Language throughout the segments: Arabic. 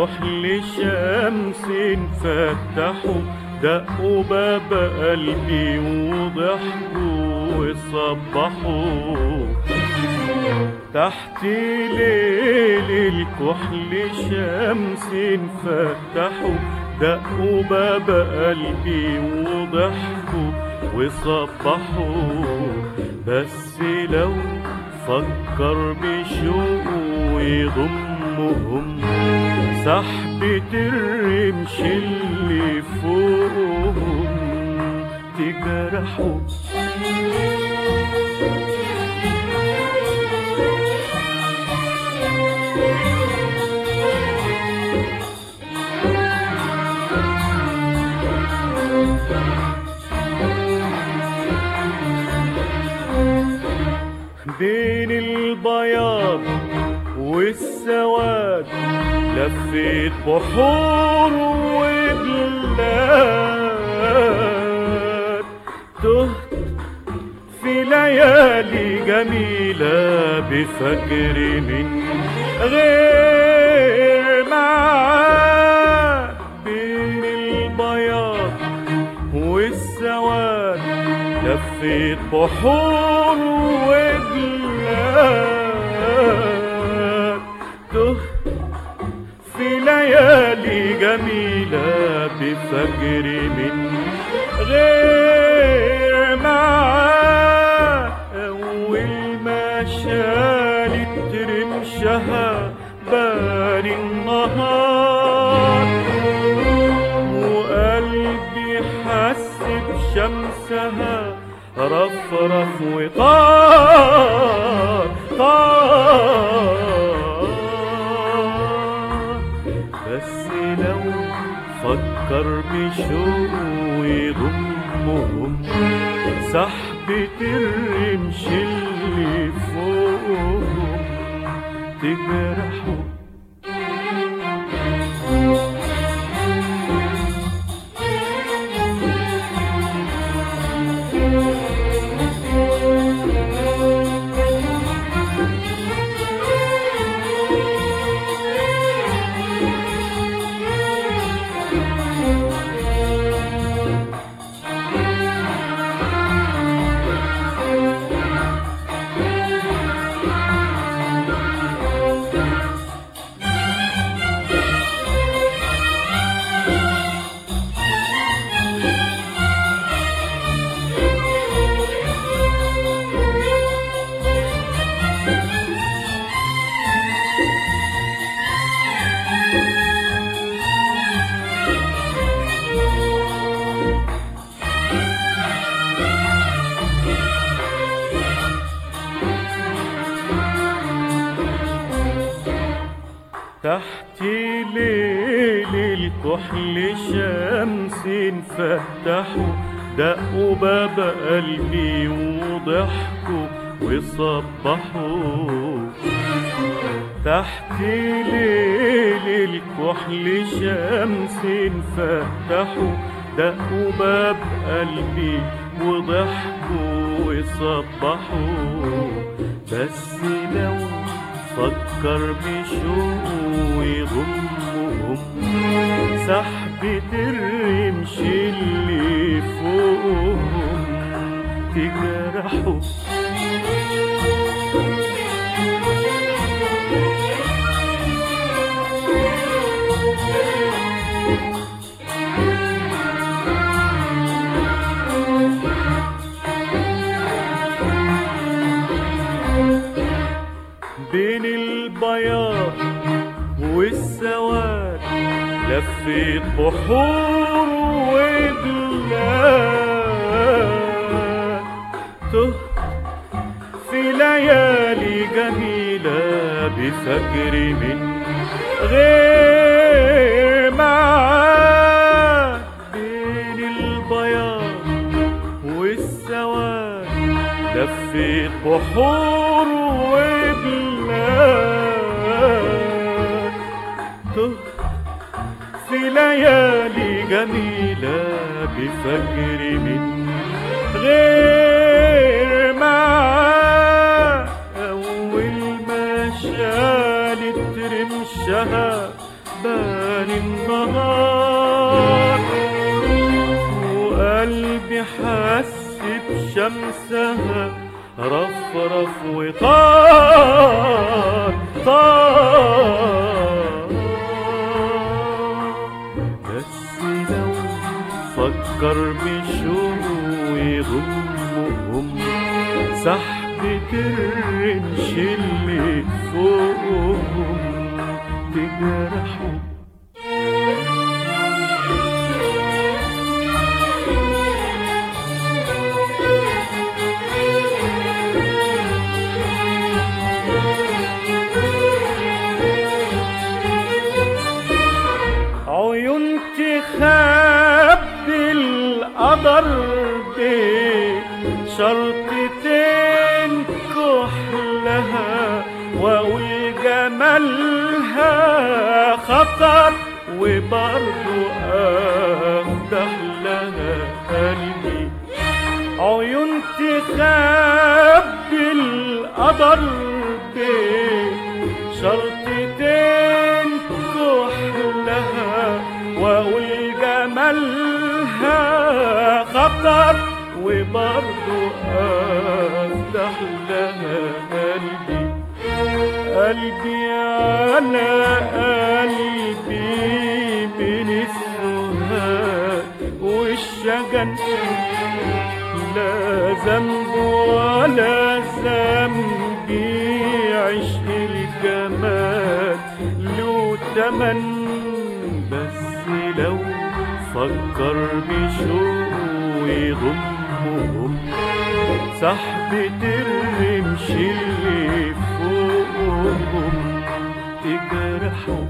الكحل شمس فتحوا دقوا باب قلبي وضحكوا وصبحوا. تحت ليل الكحل شمس فتحوا دقوا باب قلبي وضحكوا وصبحوا. بس لو فكر بشوق ويضمهم سحبة الرمش اللي فوقهم تجرحوا. بين البياض والسواد لفيت بحور وبلاد تهت في ليالي جميلة بفجر من غير معاد بين البياض والسواد لفيت بحور وبلاد ليالي جميلة بفجر من غير معاد أول ما شالت رمشها بان النهار. وقلبي حس بشمسها رفرف وطار طار. فكر بشوق ويضمهم سحبة الرمش اللي فوقهم تجرحوا الكحل شمس فتحوا دقوا باب قلبي وضحكوا وصبحوا. تحت ليل الكحل شمس فتحوا دقوا باب قلبي وضحكوا وصبحوا. بس لو فكر بشوق ويضمهم لفيت بحور وبلاد تهت في ليالي جميلة بفجر من غير معاد بين البياض والسواد. لفيت بحور وبلاد في ليالي جميلة بفجر من غير ما أول ما شال وشها بان النهار. وقلبي حس بشمسها رفرف وطار طار. فكر بشوق يضمهم سحبة الرمش اللي فوقهم. تجرحوا شرطتين كحلها واقول جمالها خطر وبرضو أفتح لها قلبي. عيون تخبي القدر شرطتين كحلها واقول جمالها خطر وبرضو أفتح لها قلبي. قلبي على قلبي من السهاد والشجن. لا ذنب ولا ذنبي عشق الجمال. له تمن بس لو فكر بشوق يضمهم سحبة الرمش اللي فوقهم تجرحوا.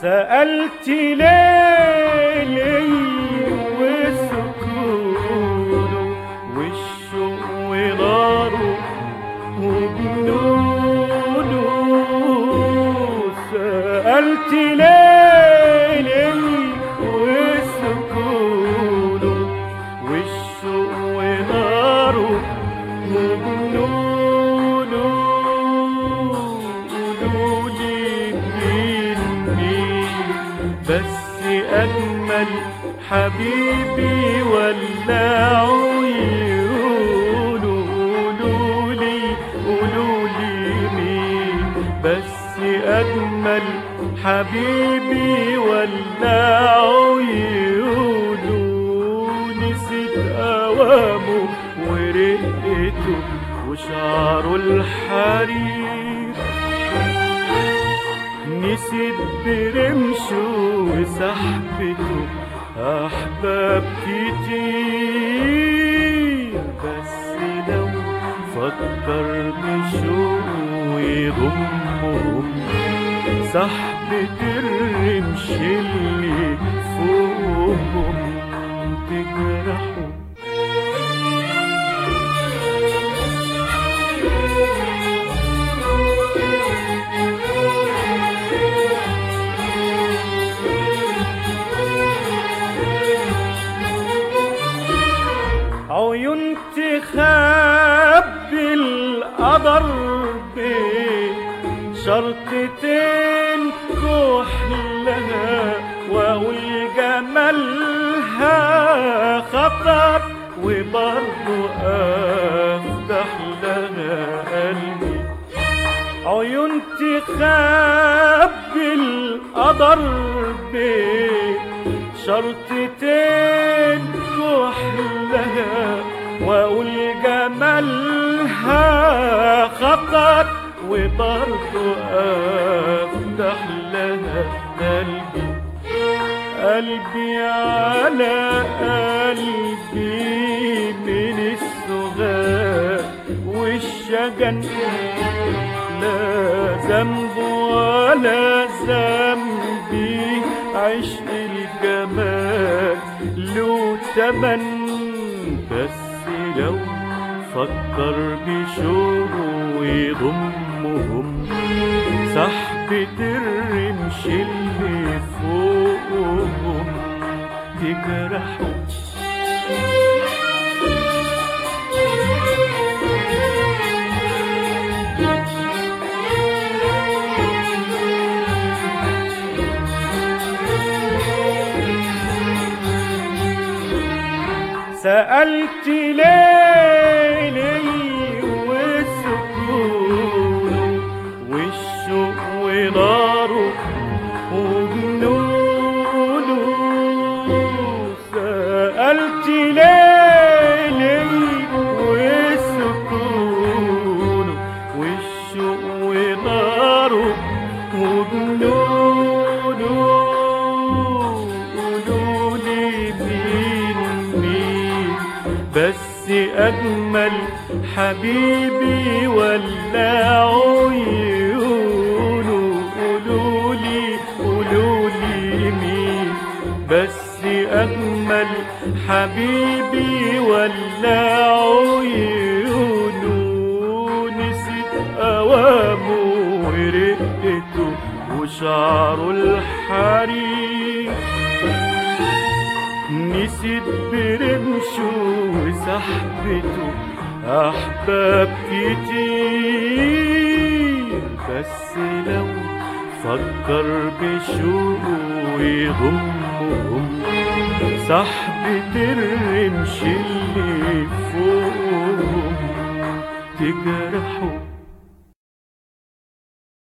سألت ليلي بس أجمل حبيبي ولا عيونه قولولي قولولي مين؟ بس أجمل حبيبي ولا عيونه نسيت أوامه ورقته وشعره الحرير. نسيت برمشه وسحبته أحباب كتير بس لو فكر بشوق يضمهم سحبة الرمش اللي فوقهم تجرحوا تخبي القدر شرطتين كحلها واقول جمالها خطر وبرضو افتح لها قلبي عيون تخبي القدر شرطتين جمالها خطر وبرضو أفتح لها قلبي. قلبي على قلبي من السغاب والشجن. لا ذنب ولا ذنبي عشق الجمال له تمن بس لو فكر بشوق يضمهم سحب صاحبة الرمش اللي فوقهم. تجرحوا سألت ليه حبيبي ولا عيونه نسيت أوامه ورقته وشعره الحرير نسيت برمشه وسحبته أحباب كتير. بس لو فكر بشوقه يضمهم صاحبة الرمش اللي فوقهم تجرحه.